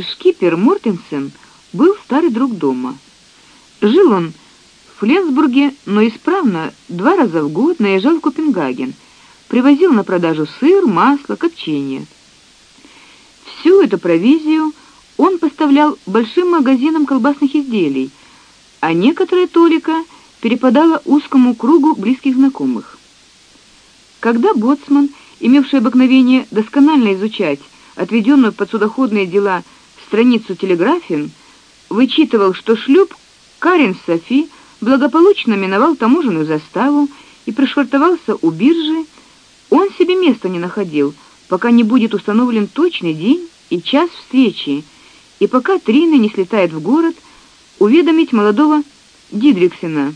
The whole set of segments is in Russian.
Шкипер Мортенсен был старый друг дома. Жил он в Фленсбурге, но исправно два раза в год наезжал в Копенгаген, привозил на продажу сыр, масло, копчение. Всю эту провизию он поставлял большим магазинам колбасных изделий, а некоторые толика перепадало узкому кругу близких знакомых. Когда боцман, имевший обыкновение досконально изучать отведенную под судоходные дела страницу телеграфин, вычитывал, что шлюп Карен Софи благополучно миновал таможенную заставу и пришвартовался у биржи, он себе места не находил, пока не будет установлен точный день и час встречи, и пока Трина не слетает в город уведомить молодого Дидриксена.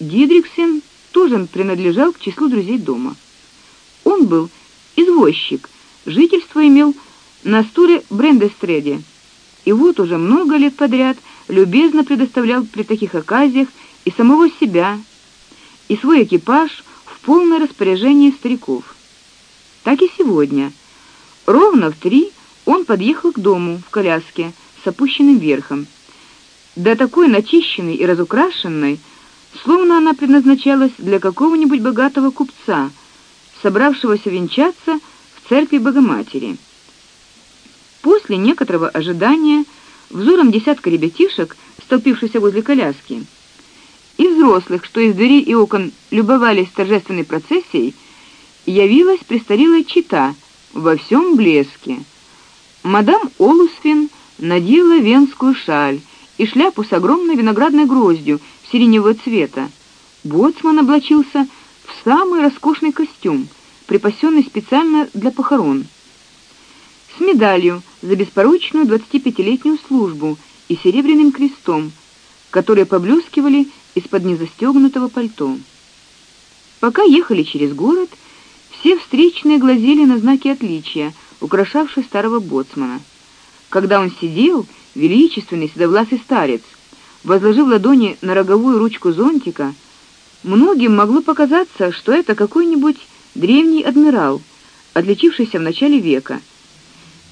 Дидриксен тоже принадлежал к числу друзей дома. Он был извозчик, жительство имел на стуре Брендестреде. И вот уже много лет подряд любезно предоставлял при таких оказиях и самого себя, и свой экипаж в полное распоряжение стариков. Так и сегодня. Ровно в три он подъехал к дому в коляске с опущенным верхом. Да такой начищенной и разукрашенной, словно она предназначалась для какого-нибудь богатого купца, собравшегося венчаться в церкви Богоматери. После некоторого ожидания взором десятка ребятишек, столпившихся возле коляски, и взрослых, что из дверей и окон любовались торжественной процессией, явилась престарелая чита во всем блеске. Мадам Олусфин надела венскую шаль и шляпу с огромной виноградной гроздью сиреневого цвета. Боцман облачился в самый роскошный костюм, припасенный специально для похорон с медалью за беспорочную 25-летнюю службу и серебряным крестом, которые поблескивали из-под незастегнутого пальто. Пока ехали через город, все встречные глазели на знаки отличия, украшавшие старого боцмана. Когда он сидел, величественный седовласый старец, возложив ладони на роговую ручку зонтика, многим могло показаться, что это какой-нибудь древний адмирал, отличившийся в начале века —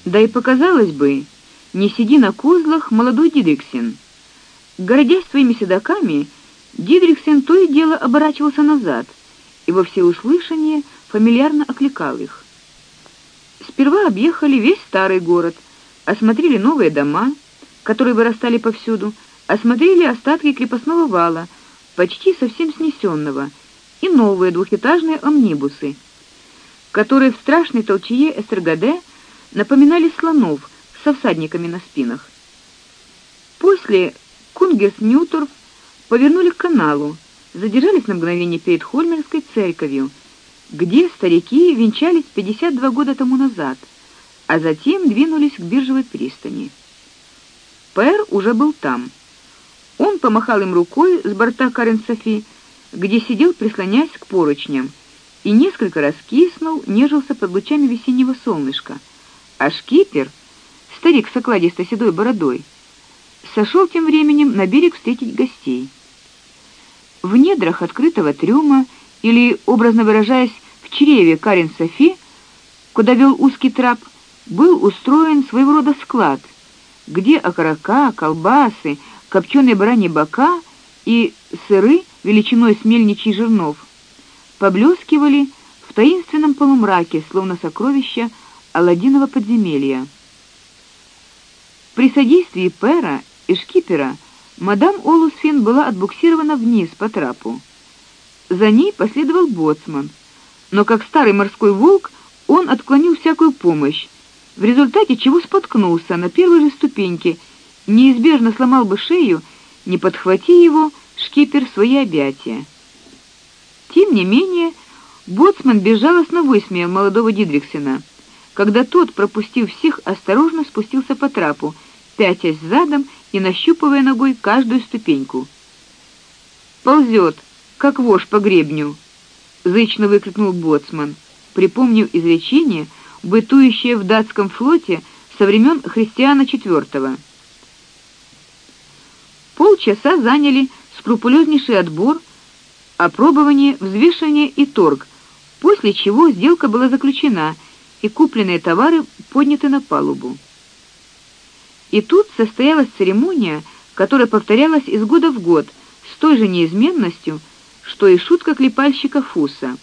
да и показалось бы, не сиди на козлах молодой Дидриксен. Гордясь своими седаками, Дидриксен то и дело оборачивался назад и во всеуслышание фамильярно окликал их. Сперва объехали весь старый город, осмотрели новые дома, которые вырастали повсюду, осмотрели остатки крепостного вала, почти совсем снесенного, и новые двухэтажные амнибусы, которые в страшной толчее Эстергаде напоминали слонов со всадниками на спинах. После Конгенс-Нюторв повернули к каналу, задержались на мгновение перед Хольмерской церковью, где старики венчались 52 года тому назад, а затем двинулись к биржевой пристани. Пэр уже был там. Он помахал им рукой с борта Карен-Софи, где сидел, прислонясь к поручням, и несколько раскиснув, нежился под лучами весеннего солнышка а шкипер, старик с окладистой седой бородой, сошел тем временем на берег встретить гостей. В недрах открытого трюма или, образно выражаясь, в чреве Карен Софи, куда вел узкий трап, был устроен своего рода склад, где окорока, колбасы, копченые бараньи бока и сыры величиной с мельничий жернов поблескивали в таинственном полумраке, словно сокровища Аладдинова подземелья. При содействии Пера и шкипера мадам Олусфин была отбуксирована вниз по трапу. За ней последовал боцман, но как старый морской волк он отклонил всякую помощь, в результате чего споткнулся на первой же ступеньке, неизбежно сломал бы шею, не подхвати его шкипер свои объятия. Тем не менее, боцман безжалостно высмеял молодого Дидриксена когда тот, пропустив всех, осторожно спустился по трапу, пятясь задом и нащупывая ногой каждую ступеньку. Ползет, как вож по гребню, зычно выкрикнул боцман, припомнив изречение, бытующее в датском флоте со времен Христиана IV. Полчаса заняли скрупулезнейший отбор, опробование, взвешивание и торг, после чего сделка была заключена и купленные товары подняты на палубу. И тут состоялась церемония, которая повторялась из года в год с той же неизменностью, что и шутка клепальщика Фуса.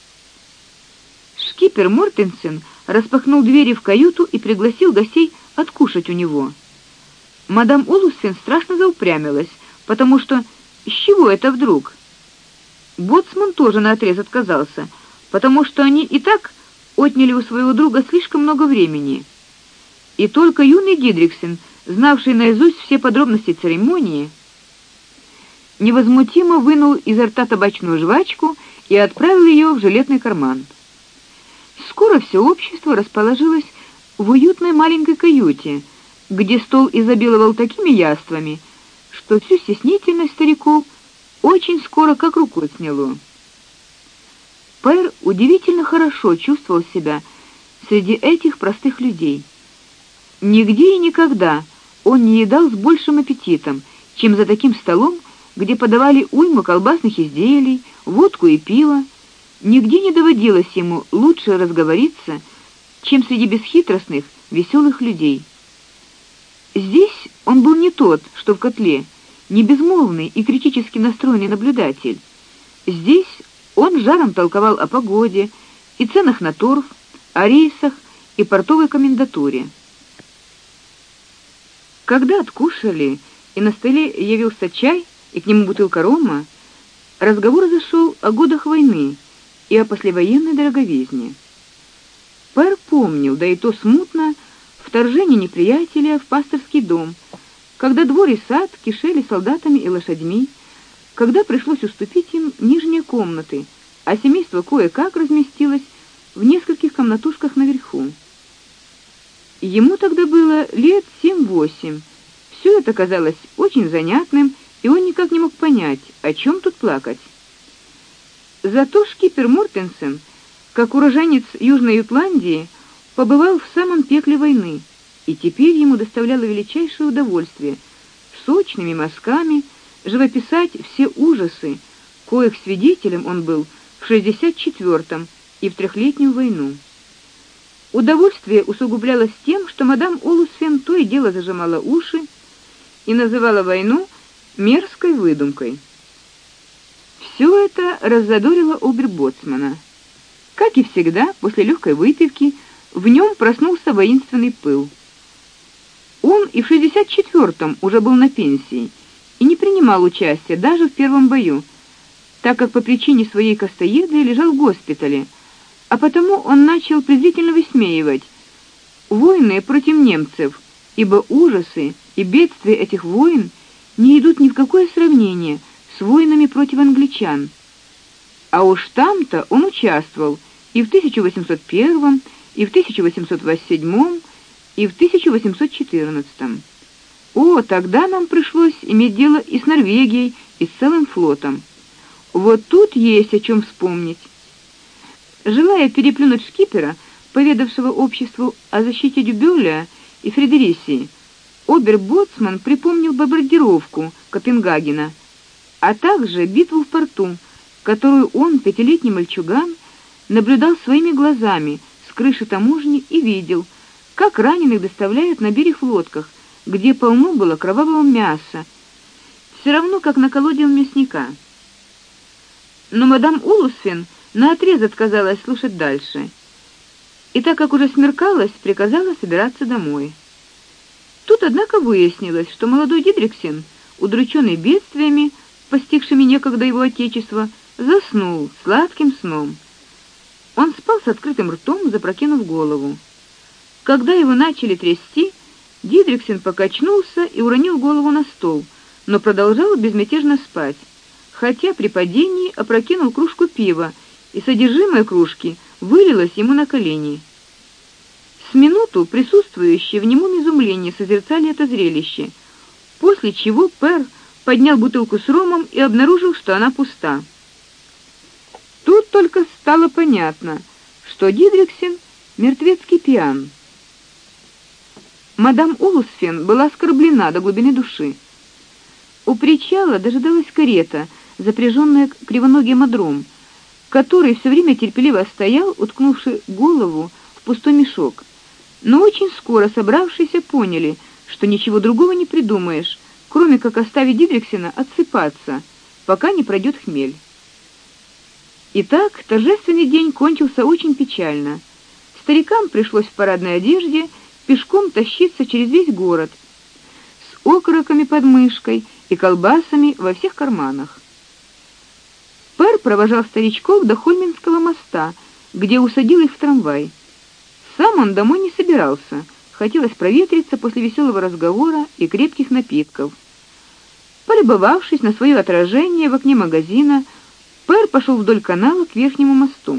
Шкипер Мортенсен распахнул двери в каюту и пригласил гостей откушать у него. Мадам Олусфен страшно заупрямилась, потому что с чего это вдруг? Боцман тоже наотрез отказался, потому что они и так отняли у своего друга слишком много времени. И только юный Дидриксен, знавший наизусть все подробности церемонии, невозмутимо вынул изо рта табачную жвачку и отправил ее в жилетный карман. Скоро все общество расположилось в уютной маленькой каюте, где стол изобиловал такими яствами, что всю стеснительность стариков очень скоро как рукой сняло. Пэр удивительно хорошо чувствовал себя среди этих простых людей. Нигде и никогда он не едал с большим аппетитом, чем за таким столом, где подавали уйму колбасных изделий, водку и пиво. Нигде не доводилось ему лучше разговориться, чем среди бесхитростных, веселых людей. Здесь он был не тот, что в котле, не безмолвный и критически настроенный наблюдатель. Здесь он жаром толковал о погоде и ценах на торф, о рейсах и портовой комендатуре. Когда откушали и на столе явился чай и к нему бутылка рома, разговор зашел о годах войны и о послевоенной дороговизне. Пэр помнил, да и то смутно, вторжение неприятеля в пасторский дом, когда двор и сад кишели солдатами и лошадьми, когда пришлось уступить им нижние комнаты, а семейство кое-как разместилось в нескольких комнатушках наверху. Ему тогда было лет семь-восемь. Все это казалось очень занятным, и он никак не мог понять, о чем тут плакать. Зато шкипер Мортенсен, как уроженец Южной Ютландии, побывал в самом пекле войны, и теперь ему доставляло величайшее удовольствие сочными мазками живописать все ужасы, коих свидетелем он был в 64-м и в трехлетнюю войну. Удовольствие усугублялось тем, что мадам Олусфен то и дело зажимала уши и называла войну мерзкой выдумкой. Все это раззадорило оберботсмана. Как и всегда, после легкой выпивки в нем проснулся воинственный пыл. Он и в 64-м уже был на пенсии и не принимал участия даже в первом бою, так как по причине своей костоеды лежал в госпитале, а потому он начал презрительно высмеивать войны против немцев, ибо ужасы и бедствия этих войн не идут ни в какое сравнение с войнами против англичан. А уж там-то он участвовал и в 1801, и в 1807, и в 1814. О, тогда нам пришлось иметь дело и с Норвегией, и с целым флотом. Вот тут есть о чем вспомнить. Желая переплюнуть шкипера, поведавшего обществу о защите Дюбюля и Фредерисии, обербоцман припомнил бомбардировку Копенгагена, а также битву в порту, которую он, пятилетний мальчуган, наблюдал своими глазами с крыши таможни и видел, как раненых доставляют на берег в лодках, где полно было кровавого мяса, все равно как на колоде у мясника. Но мадам Улусфен наотрез отказалась слушать дальше. И так как уже смеркалось, приказала собираться домой. Тут однако выяснилось, что молодой Дидриксен, удрученный бедствиями, постигшими некогда его отечество, заснул сладким сном. Он спал с открытым ртом, запрокинув голову. Когда его начали трясти, Дидриксен покачнулся и уронил голову на стол, но продолжал безмятежно спать хотя при падении опрокинул кружку пива, и содержимое кружки вылилось ему на колени. С минуту присутствующие в немом изумлении созерцали это зрелище, после чего Пер поднял бутылку с ромом и обнаружил, что она пуста. Тут только стало понятно, что Дидриксен мертвецкий пьян. Мадам Улусфен была оскорблена до глубины души. У причала дожидалась карета — запряженная кривоногим одром, который все время терпеливо стоял, уткнувши голову в пустой мешок. Но очень скоро собравшиеся поняли, что ничего другого не придумаешь, кроме как оставить Дидриксена отсыпаться, пока не пройдет хмель. Итак, торжественный день кончился очень печально. Старикам пришлось в парадной одежде пешком тащиться через весь город с окороками под мышкой и колбасами во всех карманах. Пэр провожал старичков до Хольминского моста, где усадил их в трамвай. Сам он домой не собирался, хотелось проветриться после веселого разговора и крепких напитков. Полюбовавшись на свое отражение в окне магазина, Пэр пошел вдоль канала к верхнему мосту.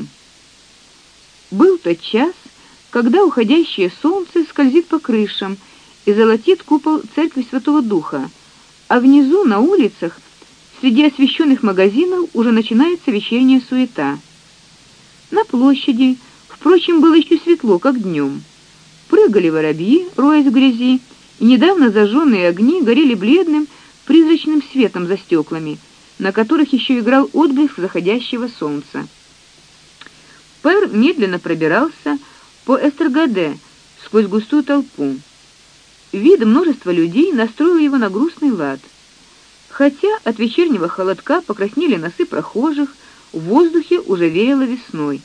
Был тот час, когда уходящее солнце скользит по крышам и золотит купол церкви Святого Духа, а внизу на улицах Среди освещенных магазинов уже начинается вечерняя суета. На площади, впрочем, было еще светло, как днем. Прыгали воробьи, роясь в грязи, и недавно зажженные огни горели бледным, призрачным светом за стеклами, на которых еще играл отблеск заходящего солнца. Пэр медленно пробирался по Эстергаде сквозь густую толпу. Вид множества людей настроил его на грустный лад. Хотя от вечернего холодка покраснели носы прохожих, в воздухе уже веяло весной.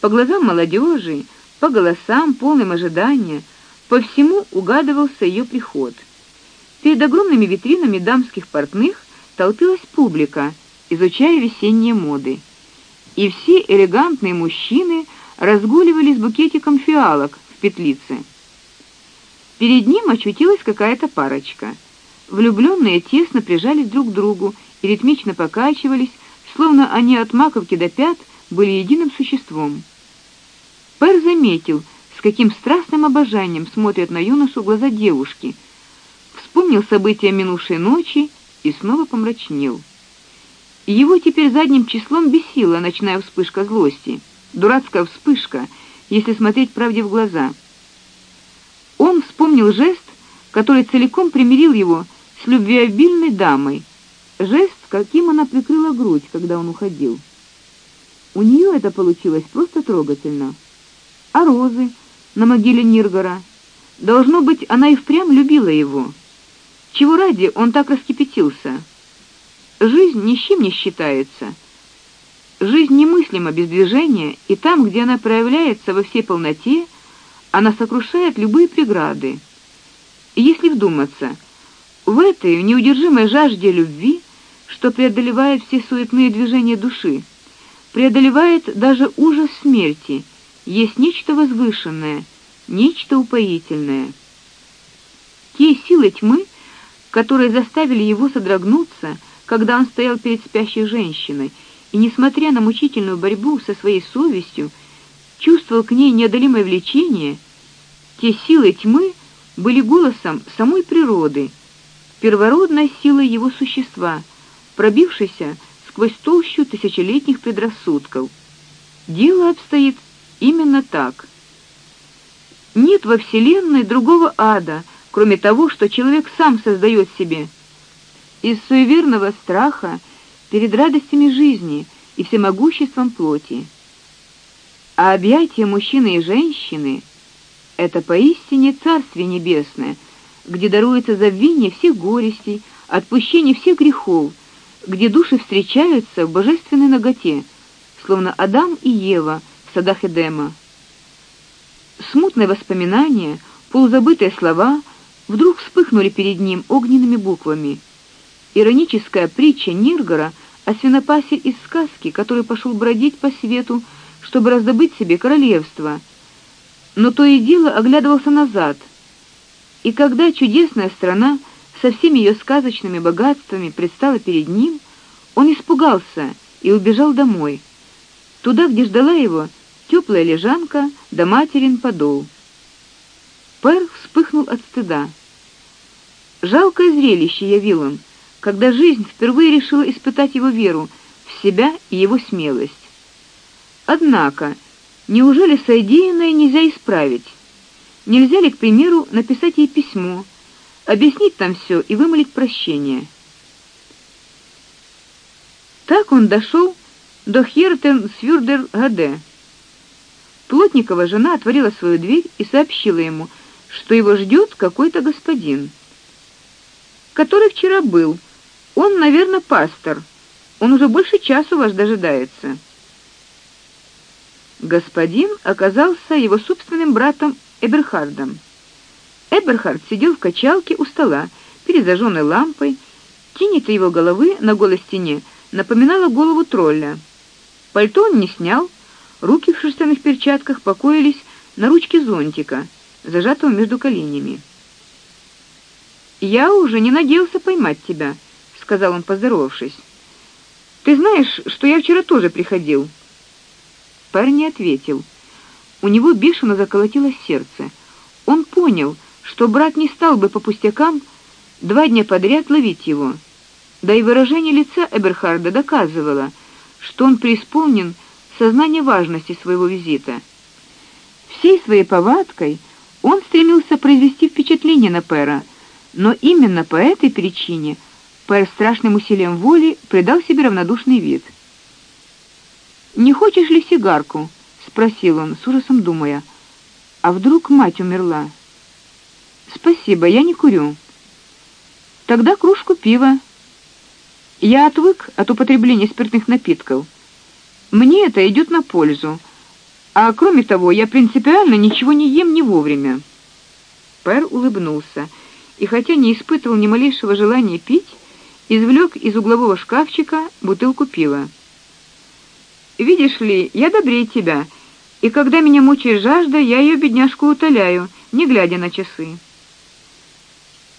По глазам молодежи, по голосам, полным ожидания, по всему угадывался ее приход. Перед огромными витринами дамских портных толпилась публика, изучая весенние моды. И все элегантные мужчины разгуливали с букетиком фиалок в петлице. Перед ним очутилась какая-то парочка — Влюбленные тесно прижались друг к другу и ритмично покачивались, словно они от маковки до пят были единым существом. Пэр заметил, с каким страстным обожанием смотрят на юношу глаза девушки. Вспомнил события минувшей ночи и снова помрачнел. Его теперь задним числом бесила ночная вспышка злости, дурацкая вспышка, если смотреть правде в глаза. Он вспомнил жест, который целиком примирил его с любвеобильной дамой, жест, каким она прикрыла грудь, когда он уходил. У нее это получилось просто трогательно. А розы на могиле Ниргора, должно быть, она и впрямь любила его. Чего ради он так раскипятился? Жизнь ни с чем не считается. Жизнь немыслима без движения, и там, где она проявляется во всей полноте, она сокрушает любые преграды. Если вдуматься, в этой неудержимой жажде любви, что преодолевает все суетные движения души, преодолевает даже ужас смерти, есть нечто возвышенное, нечто упоительное. Те силы тьмы, которые заставили его содрогнуться, когда он стоял перед спящей женщиной, и несмотря на мучительную борьбу со своей совестью, чувствовал к ней неодолимое влечение, те силы тьмы были голосом самой природы первородной силой его существа, пробившейся сквозь толщу тысячелетних предрассудков. Дело обстоит именно так. Нет во вселенной другого ада, кроме того, что человек сам создает себе. Из суеверного страха перед радостями жизни и всемогуществом плоти. А объятия мужчины и женщины это поистине царствие небесное — где даруется забвение всех горестей, отпущение всех грехов, где души встречаются в божественной наготе, словно Адам и Ева в садах Эдема. Смутные воспоминания, полузабытые слова вдруг вспыхнули перед ним огненными буквами. Ироническая притча Ниргора о свинопасе из сказки, который пошел бродить по свету, чтобы раздобыть себе королевство, но то и дело оглядывался назад — и когда чудесная страна со всеми ее сказочными богатствами предстала перед ним, он испугался и убежал домой, туда, где ждала его теплая лежанка да материн подол. Пэр вспыхнул от стыда. Жалкое зрелище явил он, когда жизнь впервые решила испытать его веру в себя и его смелость. Однако, неужели содеянное нельзя исправить? Нельзя ли, к примеру, написать ей письмо, объяснить там все и вымолить прощение? Так он дошел до Хиртен-Свюрдер-Гаде. Плотникова жена отворила свою дверь и сообщила ему, что его ждет какой-то господин, который вчера был. Он, наверное, пастор. Он уже больше часа вас дожидается. Господин оказался его собственным братом Эберхардом. Эберхард сидел в качалке у стола перед зажженной лампой. Тень его головы на голой стене напоминала голову тролля. Пальто он не снял, руки в шерстяных перчатках покоились на ручке зонтика, зажатого между коленями. Я уже не надеялся поймать тебя, сказал он, поздоровавшись. Ты знаешь, что я вчера тоже приходил. Парень не ответил. У него бешено заколотилось сердце. Он понял, что брат не стал бы по пустякам два дня подряд ловить его. Да и выражение лица Эберхарда доказывало, что он преисполнен сознания важности своего визита. Всей своей повадкой он стремился произвести впечатление на Пера, но именно по этой причине Пер страшным усилием воли придал себе равнодушный вид. Не хочешь ли сигарку? спросил он, с ужасом думая. А вдруг мать умерла? Спасибо, я не курю. Тогда кружку пива. Я отвык от употребления спиртных напитков. Мне это идет на пользу. А кроме того, я принципиально ничего не ем не вовремя. Пэр улыбнулся и хотя не испытывал ни малейшего желания пить, извлек из углового шкафчика бутылку пива. Видишь ли, я добрее тебя, и когда меня мучает жажда, я ее бедняжку утоляю, не глядя на часы.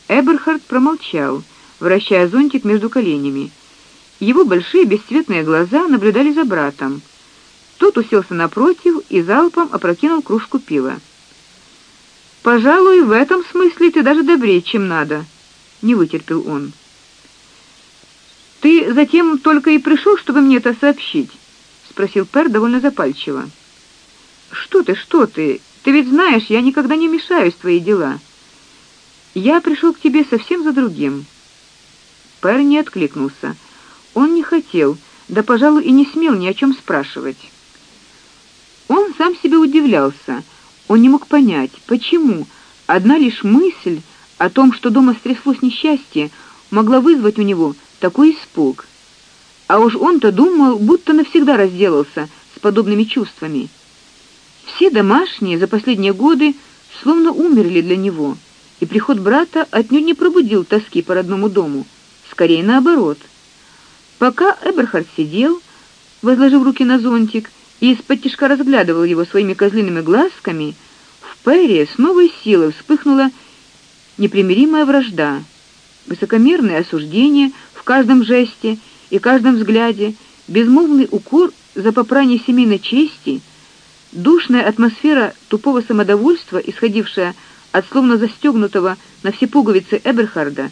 Эберхард промолчал, вращая зонтик между коленями. Его большие бесцветные глаза наблюдали за братом. Тот уселся напротив и залпом опрокинул кружку пива. Пожалуй, в этом смысле ты даже добрее, чем надо, не вытерпел он. Ты затем только и пришел, чтобы мне это сообщить, спросил Пер довольно запальчиво. Что ты, что ты? Ты ведь знаешь, я никогда не мешаюсь в твои дела. Я пришел к тебе совсем за другим. Пер не откликнулся. Он не хотел, да, пожалуй, и не смел ни о чем спрашивать. Он сам себе удивлялся. Он не мог понять, почему одна лишь мысль о том, что дома стряслось несчастье, могла вызвать у него такой испуг. А уж он-то думал, будто навсегда разделался с подобными чувствами. Все домашние за последние годы словно умерли для него, и приход брата отнюдь не пробудил тоски по родному дому, скорее наоборот. Пока Эберхард сидел, возложив руки на зонтик, и из-под тишка разглядывал его своими козлиными глазками, в Перри с новой силой вспыхнула непримиримая вражда, высокомерное осуждение в каждом жесте и каждом взгляде, безмолвный укор за попрание семейной чести, душная атмосфера тупого самодовольства, исходившая от словно застегнутого на все пуговицы Эберхарда.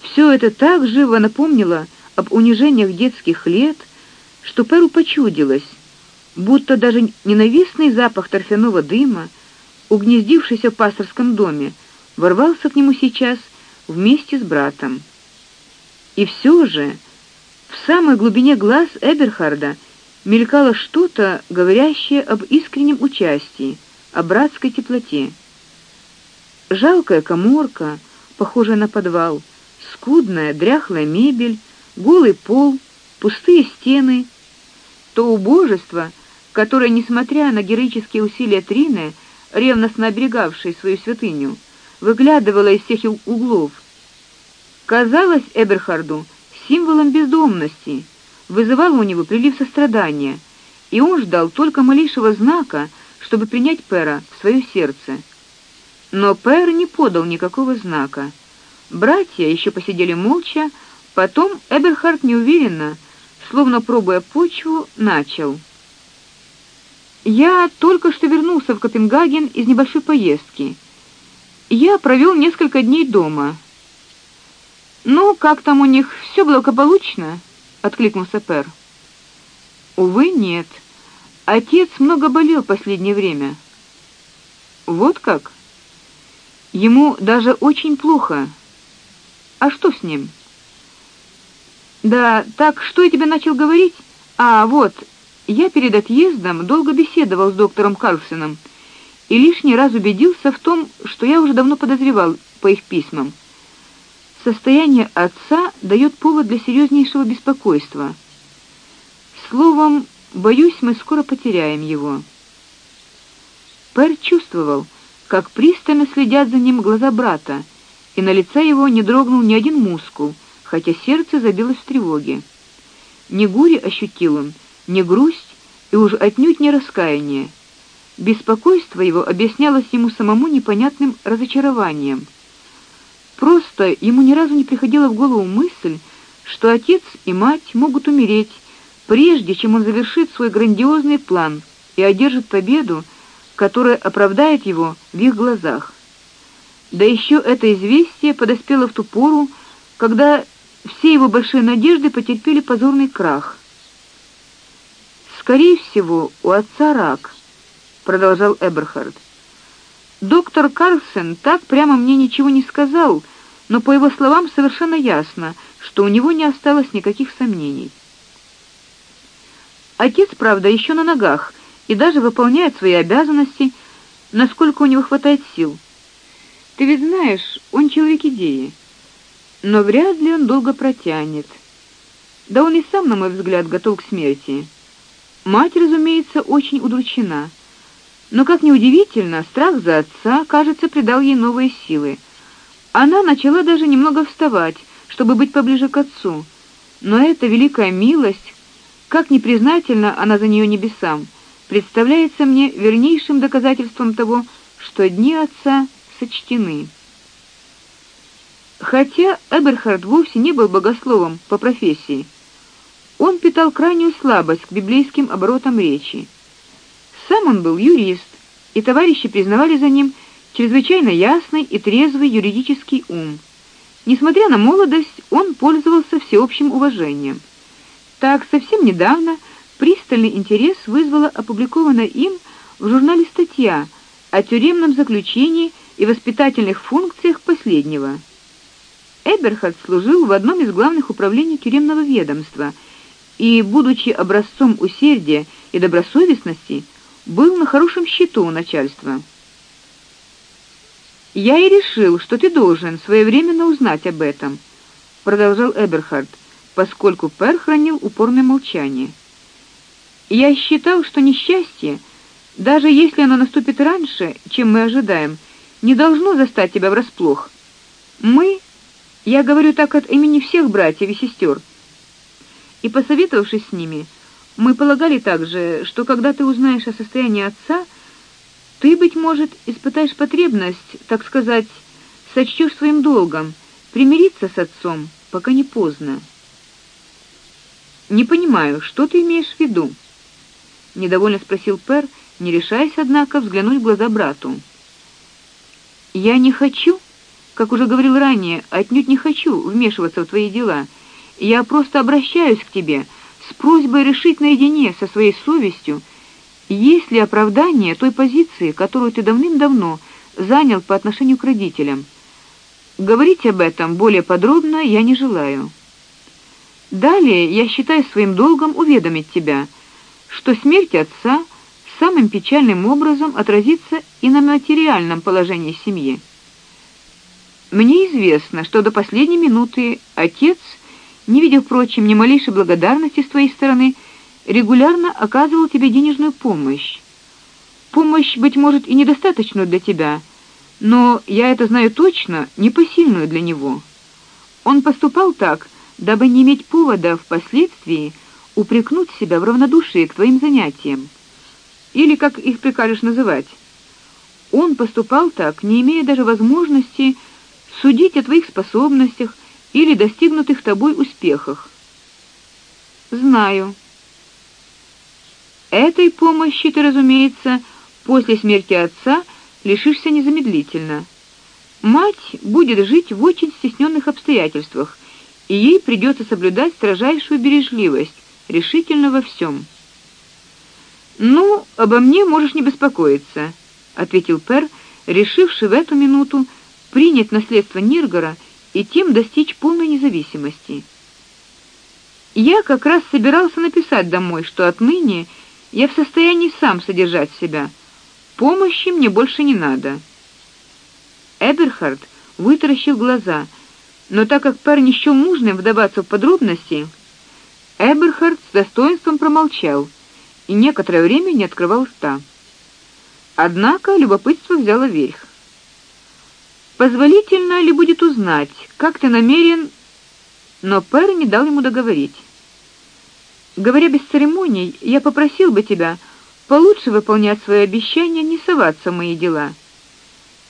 Все это так живо напомнило об унижениях детских лет, что Перу почудилось, будто даже ненавистный запах торфяного дыма, угнездившийся в пасторском доме, ворвался к нему сейчас вместе с братом. И все же в самой глубине глаз Эберхарда мелькало что-то, говорящее об искреннем участии, о братской теплоте. Жалкая каморка, похожая на подвал, скудная дряхлая мебель, голый пол, пустые стены, то убожество, которое, несмотря на героические усилия Трины, ревностно оберегавшей свою святыню, выглядывало из всех углов, казалось Эберхарду символом бездомности, вызывало у него прилив сострадания, и он ждал только малейшего знака, чтобы принять Пера в свое сердце. Но Пер не подал никакого знака. Братья еще посидели молча, потом Эберхард неуверенно, словно пробуя почву, начал: Я только что вернулся в Копенгаген из небольшой поездки. Я провел несколько дней дома. Ну, как там у них, все благополучно? откликнулся Пер. Увы, нет. Отец много болел последнее время. Вот как? Ему даже очень плохо. А что с ним? Да, так что я тебе начал говорить? А, вот, я перед отъездом долго беседовал с доктором Карлсоном, и лишний раз убедился в том, что я уже давно подозревал по их письмам. Состояние отца дает повод для серьезнейшего беспокойства. Словом, боюсь, мы скоро потеряем его. Пер чувствовал, как пристально следят за ним глаза брата, и на лице его не дрогнул ни один мускул, хотя сердце забилось в тревоге. Не горе ощутил он, не грусть и уж отнюдь не раскаяние. Беспокойство его объяснялось ему самому непонятным разочарованием. Просто ему ни разу не приходила в голову мысль, что отец и мать могут умереть, прежде чем он завершит свой грандиозный план и одержит победу, которая оправдает его в их глазах. Да еще это известие подоспело в ту пору, когда все его большие надежды потерпели позорный крах. Скорее всего, у отца рак, продолжал Эберхард. Доктор Карлсон так прямо мне ничего не сказал, но по его словам совершенно ясно, что у него не осталось никаких сомнений. Отец, правда, еще на ногах и даже выполняет свои обязанности, насколько у него хватает сил. Ты ведь знаешь, он человек идеи. Но вряд ли он долго протянет. Да он и сам, на мой взгляд, готов к смерти. Мать, разумеется, очень удручена. Но как ни удивительно, страх за отца, кажется, придал ей новые силы. Она начала даже немного вставать, чтобы быть поближе к отцу. Но эта великая милость, как ни признательна она за нее небесам, представляется мне вернейшим доказательством того, что дни отца сочтены. Хотя Эберхард вовсе не был богословом по профессии, он питал крайнюю слабость к библейским оборотам речи. Сам он был юрист, и товарищи признавали за ним чрезвычайно ясный и трезвый юридический ум. Несмотря на молодость, он пользовался всеобщим уважением. Так совсем недавно пристальный интерес вызвала опубликованная им в журнале статья о тюремном заключении и воспитательных функциях последнего. Эберхард служил в одном из главных управлений тюремного ведомства и, будучи образцом усердия и добросовестности, был на хорошем счету у начальства. Я и решил, что ты должен своевременно узнать об этом, продолжал Эберхард, поскольку Пер хранил упорное молчание. Я считал, что несчастье, даже если оно наступит раньше, чем мы ожидаем, не должно застать тебя врасплох. Мы, я говорю так от имени всех братьев и сестер, и посоветовавшись с ними, мы полагали также, что когда ты узнаешь о состоянии отца, ты быть может испытаешь потребность, так сказать, сочтешь своим долгом примириться с отцом, пока не поздно. Не понимаю, что ты имеешь в виду? недовольно спросил Пер, не решаясь однако взглянуть в глаза брату. Я не хочу, как уже говорил ранее, отнюдь не хочу вмешиваться в твои дела. Я просто обращаюсь к тебе с просьбой решить наедине со своей совестью, есть ли оправдание той позиции, которую ты давным-давно занял по отношению к родителям. Говорить об этом более подробно я не желаю. Далее я считаю своим долгом уведомить тебя, что смерть отца самым печальным образом отразится и на материальном положении семьи. Мне известно, что до последней минуты отец не видя, впрочем, ни малейшей благодарности с твоей стороны, регулярно оказывал тебе денежную помощь. Помощь, быть может, и недостаточную для тебя, но я это знаю точно, непосильную для него. Он поступал так, дабы не иметь повода впоследствии упрекнуть себя в равнодушии к твоим занятиям, или как их прикажешь называть. Он поступал так, не имея даже возможности судить о твоих способностях или достигнутых тобой успехах. Знаю. Этой помощи ты, разумеется, после смерти отца лишишься незамедлительно. Мать будет жить в очень стесненных обстоятельствах, и ей придется соблюдать строжайшую бережливость, решительно во всем. Ну, обо мне можешь не беспокоиться, ответил Пер, решивший в эту минуту принять наследство Ниргора и тем достичь полной независимости. Я как раз собирался написать домой, что отныне я в состоянии сам содержать себя. Помощи мне больше не надо. Эберхард вытаращил глаза, но так как парень счёл нужным вдаваться в подробности, Эберхард с достоинством промолчал и некоторое время не открывал рта. Однако любопытство взяло верх. Позволительно ли будет узнать, как ты намерен? Но Пэр не дал ему договорить. Говоря без церемоний, я попросил бы тебя получше выполнять свои обещания, не соваться в мои дела.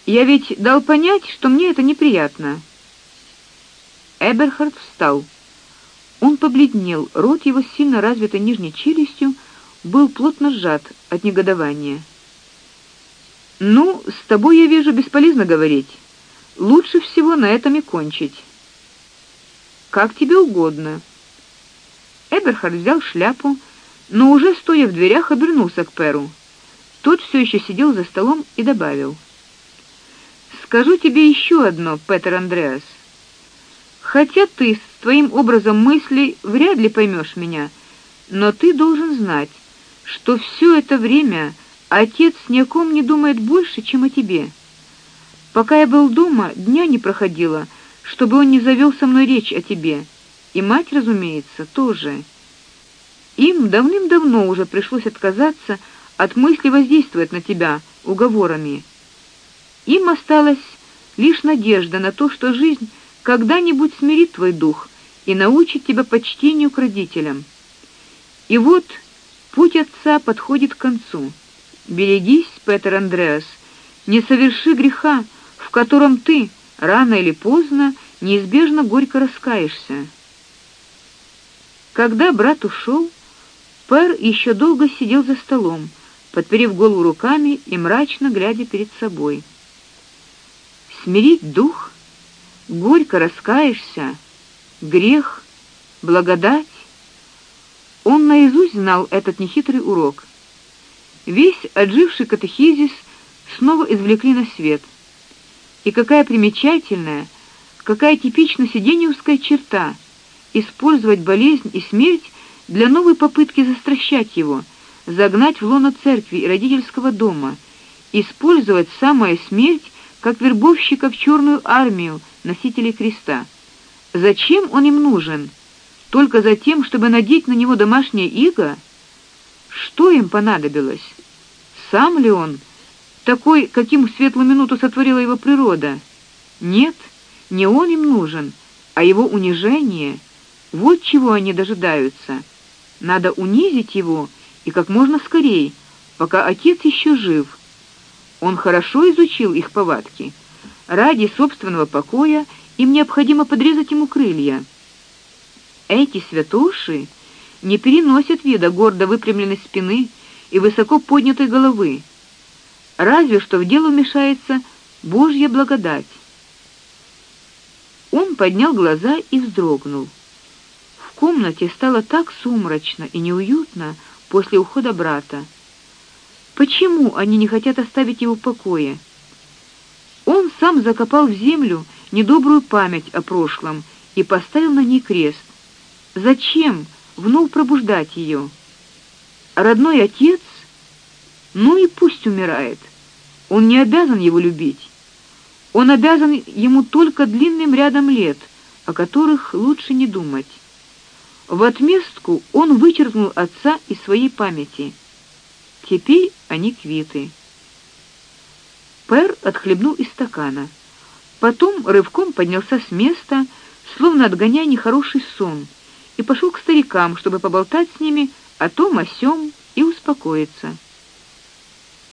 Я ведь дал понять, что мне это неприятно. Эберхард встал. Он побледнел, рот его сильно развитой нижней челюстью был плотно сжат от негодования. Ну, с тобой я вижу бесполезно говорить. Лучше всего на этом и кончить. Как тебе угодно. Эберхард взял шляпу, но уже стоя в дверях обернулся к Перу. Тот все еще сидел за столом и добавил: Скажу тебе еще одно, Петр Андреас. Хотя ты с твоим образом мыслей вряд ли поймешь меня, но ты должен знать, что все это время отец ни о ком не думает больше, чем о тебе. Пока я был дома, дня не проходило, чтобы он не завел со мной речь о тебе. И мать, разумеется, тоже. Им давным-давно уже пришлось отказаться от мысли воздействовать на тебя уговорами. Им осталась лишь надежда на то, что жизнь когда-нибудь смирит твой дух и научит тебя почтению к родителям. И вот путь отца подходит к концу. Берегись, Петр Андреас, не соверши греха, в котором ты рано или поздно неизбежно горько раскаешься. Когда брат ушел, Пер еще долго сидел за столом, подперев голову руками и мрачно глядя перед собой. Смирить дух, горько раскаешься, грех, благодать. Он наизусть знал этот нехитрый урок. Весь отживший катехизис снова извлекли на свет — и какая примечательная, какая типично сиденьевская черта использовать болезнь и смерть для новой попытки застращать его, загнать в лоно церкви и родительского дома, использовать самая смерть как вербовщика в черную армию носителей креста. Зачем он им нужен? Только за тем, чтобы надеть на него домашнее иго? Что им понадобилось? Сам ли он такой, каким в светлую минуту сотворила его природа. Нет, не он им нужен, а его унижение. Вот чего они дожидаются. Надо унизить его и как можно скорее, пока отец еще жив. Он хорошо изучил их повадки. Ради собственного покоя им необходимо подрезать ему крылья. Эти святоши не переносят вида гордо выпрямленной спины и высоко поднятой головы разве что в дело вмешается Божья благодать. Он поднял глаза и вздрогнул. В комнате стало так сумрачно и неуютно после ухода брата. Почему они не хотят оставить его в покое? Он сам закопал в землю недобрую память о прошлом и поставил на ней крест. Зачем вновь пробуждать ее? Родной отец ну и пусть умирает. Он не обязан его любить. Он обязан ему только длинным рядом лет, о которых лучше не думать. В отместку он вычеркнул отца из своей памяти. Теперь они квиты. Пер отхлебнул из стакана. Потом рывком поднялся с места, словно отгоняя нехороший сон, и пошел к старикам, чтобы поболтать с ними о том о сём и успокоиться.